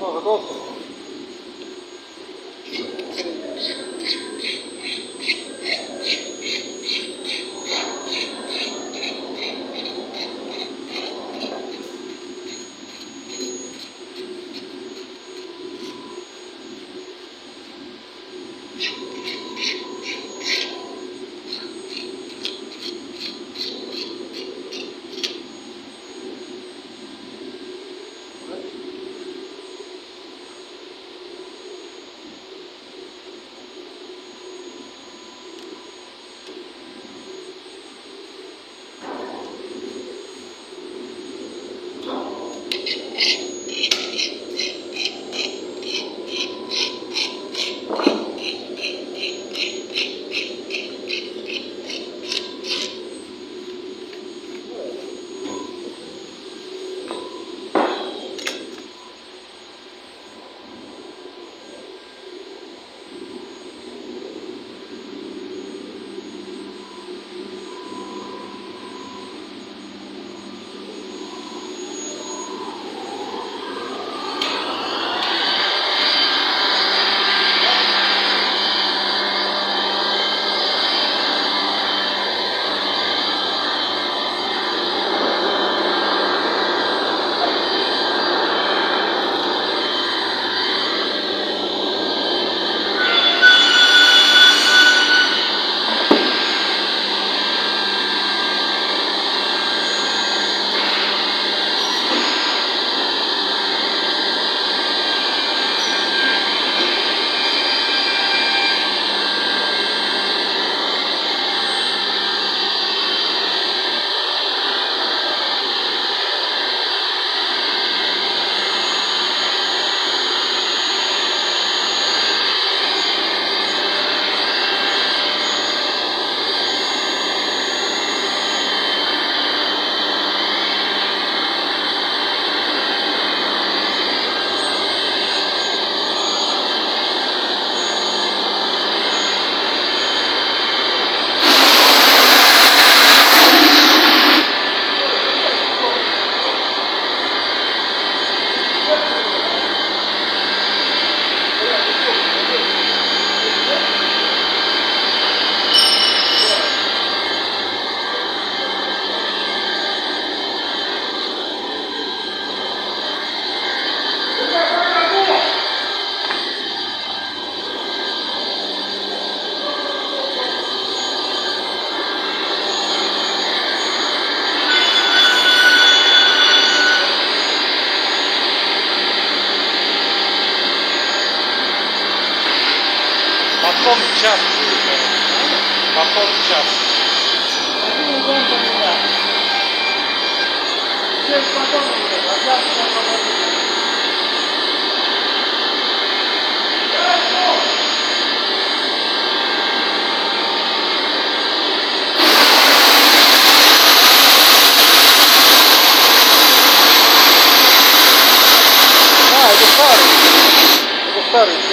одного доступу. czas, kurde. Ma podczas. Sorry.